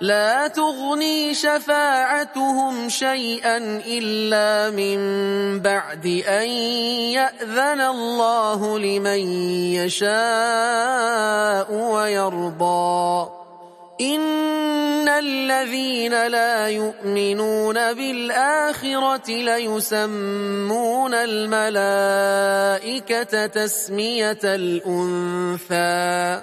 لا تغني شفاعتهم شيئا إلا من بعد أن يأذن الله لمن يشاء ويرضى. إن الذين لا يؤمنون بالآخرة ليسمون الملائكة تسمية الأنثى.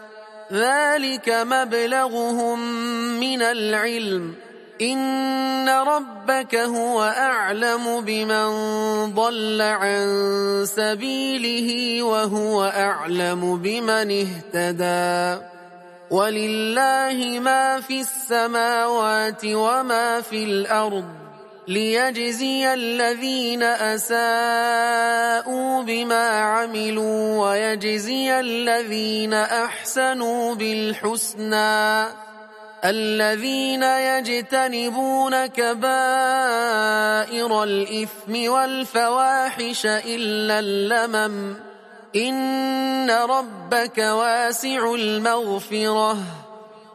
ذلك مبلغهم من العلم إن ربك هو أعلم بمن ضل عن سبيله وهو أعلم بمن اهتدى ولله ما في السماوات وما في الأرض ليجزي الذين أساءوا بما عملوا ويجزي الذين أحسنوا بالحسنى. الذين يجتنبون كبائر الإثم والفواحش إلا اللمم. إن ربك واسع المغفرة.